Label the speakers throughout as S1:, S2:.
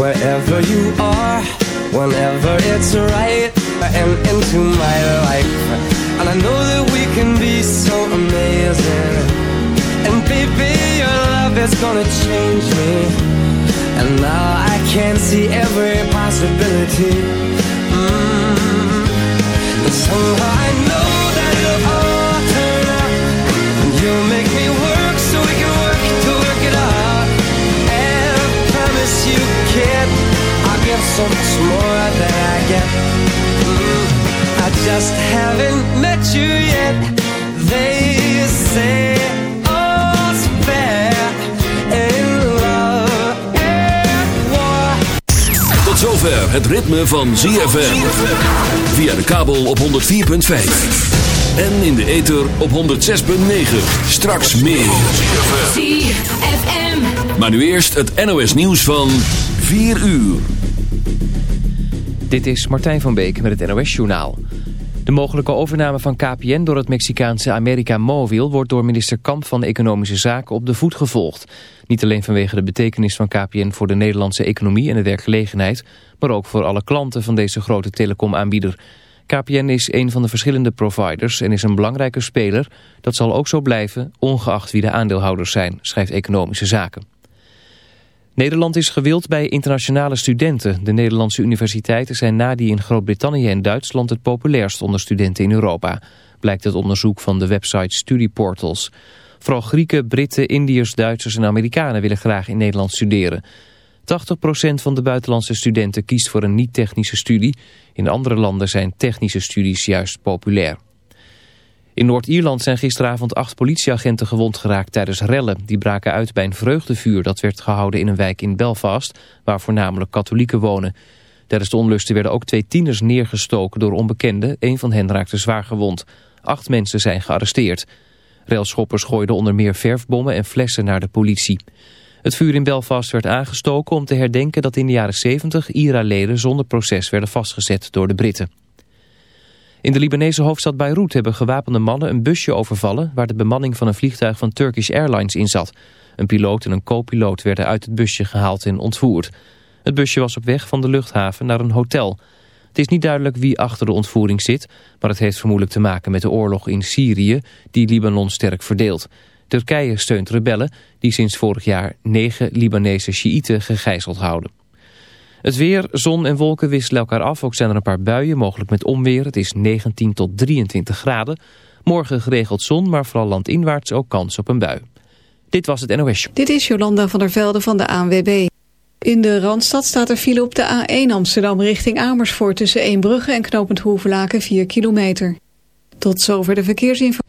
S1: wherever you are, whenever it's right, and into my life. And I know that we can be so amazing. And baby, your love is gonna change me. And now I can see every possibility. Mm. And somehow I know so much more than I get. Mm. I just haven't met you yet. They say all's fair in love and war.
S2: Tot zover het ritme van ZFM. Via de kabel op 104.5. En in de ether op 106.9. Straks meer.
S3: ZFM.
S2: Maar nu eerst het NOS nieuws van 4 uur.
S4: Dit is Martijn van Beek met het NOS-journaal. De mogelijke overname van KPN door het Mexicaanse America Mobil... wordt door minister Kamp van Economische Zaken op de voet gevolgd. Niet alleen vanwege de betekenis van KPN voor de Nederlandse economie en de werkgelegenheid... maar ook voor alle klanten van deze grote telecomaanbieder. KPN is een van de verschillende providers en is een belangrijke speler. Dat zal ook zo blijven, ongeacht wie de aandeelhouders zijn, schrijft Economische Zaken. Nederland is gewild bij internationale studenten. De Nederlandse universiteiten zijn na die in Groot-Brittannië en Duitsland het populairst onder studenten in Europa. Blijkt uit onderzoek van de website Studieportals. Vooral Grieken, Britten, Indiërs, Duitsers en Amerikanen willen graag in Nederland studeren. 80% van de buitenlandse studenten kiest voor een niet-technische studie. In andere landen zijn technische studies juist populair. In Noord-Ierland zijn gisteravond acht politieagenten gewond geraakt tijdens rellen. Die braken uit bij een vreugdevuur dat werd gehouden in een wijk in Belfast, waar voornamelijk katholieken wonen. Tijdens de onlusten werden ook twee tieners neergestoken door onbekenden. Een van hen raakte zwaar gewond. Acht mensen zijn gearresteerd. Railschoppers gooiden onder meer verfbommen en flessen naar de politie. Het vuur in Belfast werd aangestoken om te herdenken dat in de jaren 70 IRA-leden zonder proces werden vastgezet door de Britten. In de Libanese hoofdstad Beirut hebben gewapende mannen een busje overvallen... waar de bemanning van een vliegtuig van Turkish Airlines in zat. Een piloot en een co-piloot werden uit het busje gehaald en ontvoerd. Het busje was op weg van de luchthaven naar een hotel. Het is niet duidelijk wie achter de ontvoering zit... maar het heeft vermoedelijk te maken met de oorlog in Syrië... die Libanon sterk verdeelt. Turkije steunt rebellen die sinds vorig jaar negen Libanese Sjiïten gegijzeld houden. Het weer, zon en wolken wisselen elkaar af. Ook zijn er een paar buien, mogelijk met onweer. Het is 19 tot 23 graden. Morgen geregeld zon, maar vooral landinwaarts ook kans op een bui. Dit was het NOS.
S5: Dit is Jolanda van der Velde van de ANWB. In de Randstad staat er file op de A1 Amsterdam richting Amersfoort... tussen Eembrugge en Knopend Hoevelaken 4 kilometer. Tot zover de verkeersinformatie.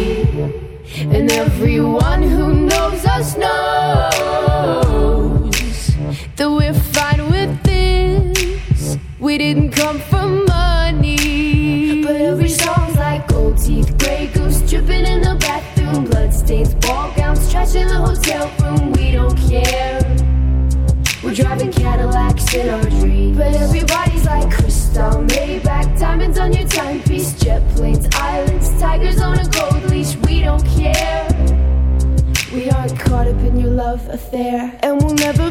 S6: And everyone who knows us knows that we're fine with this. We didn't come love affair, and we'll never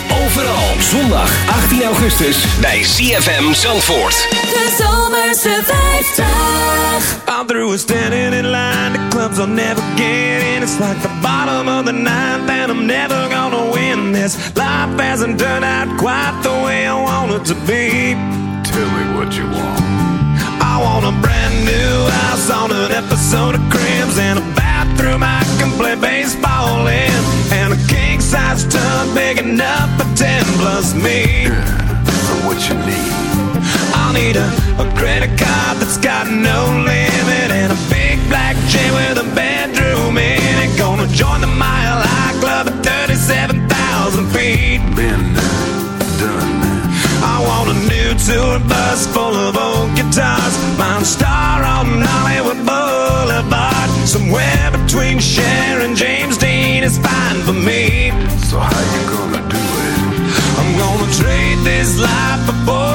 S7: overal. Zondag 18 augustus bij CFM Zandvoort.
S3: De Zomerse 50.
S8: I'm through standing in line. The clubs I'll never get in. It's like the bottom of the ninth, and I'm never gonna win this. Life hasn't turned out quite the way I want it to be. Tell me what you want. I want a brand new house on an episode of Cribs and a bathroom I can play baseball in, and a size tub big enough for ten plus me. So what you need? I'll need a, a credit card that's got no limit and a big black chain with a bedroom in it. Gonna join the Mile High Club at 37,000 feet. Been done. I want a new tour bus full of old guitars. Mine star on Hollywood Boulevard. Somewhere between Cher and James Dean is fine for me.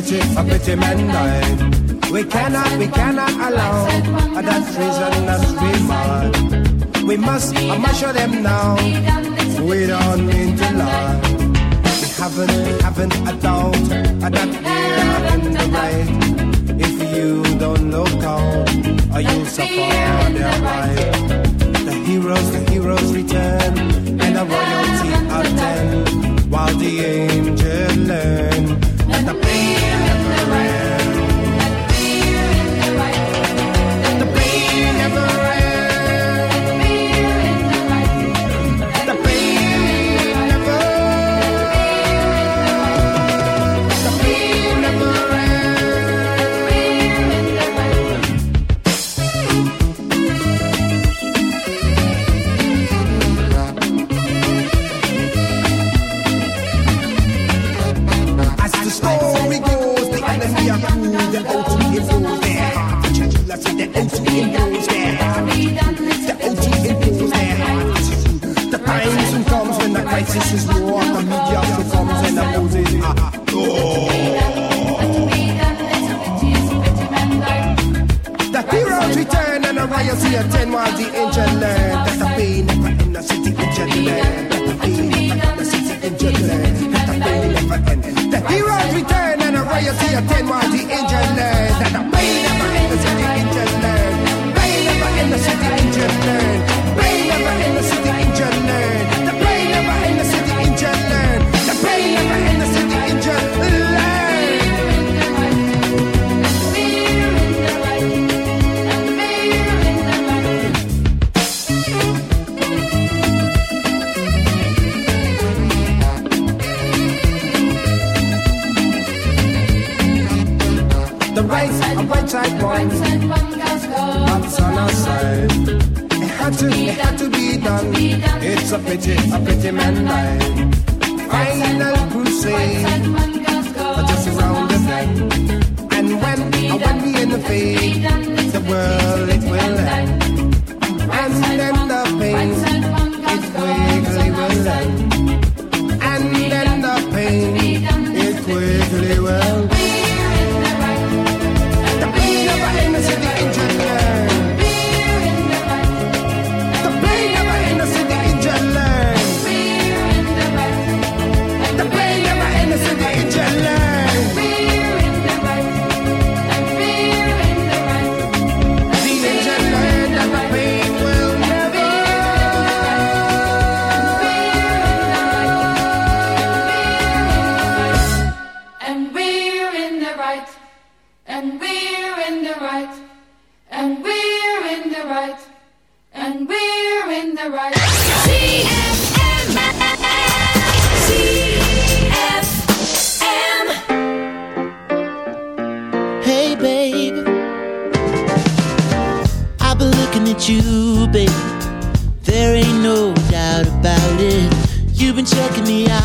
S9: It's a a pity died. We cannot, we cannot allow that treason us be mad. We must, I must show them now. We don't mean to lie. We haven't, we haven't a doubt that we're in the right. If you don't look out, or you'll suffer their right. The heroes, the heroes return, and the royalty attend, while the angels learn. Let's the O2 impose their heart. The O2 impose their heart. The time soon comes when the crisis is war. The media soon comes when the Moses. The heroes return and the royalty attend while the angel learn that the pain never end. The city angel learn that the pain never end. The city angel learn that the pain never. The heroes return and the royalty attend while the angel learn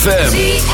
S10: ZFM.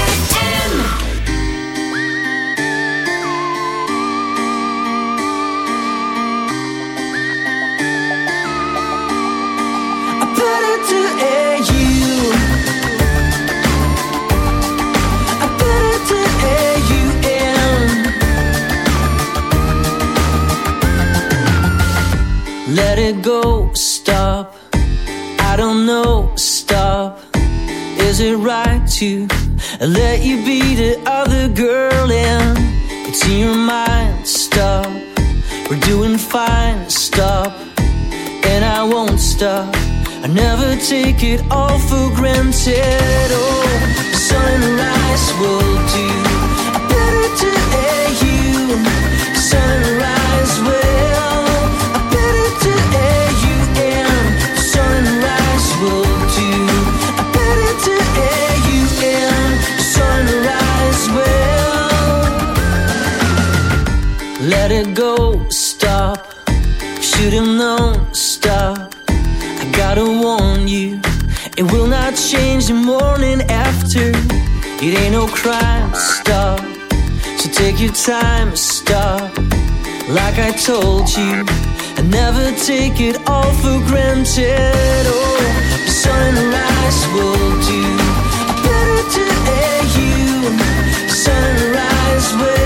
S2: Stop. Should have known, stop. I gotta warn you, it will not change the morning after. It ain't no crime, stop. So take your time, stop. Like I told you, I never take it all for granted. Oh, the sunrise will do. Better to air you. Sunrise will.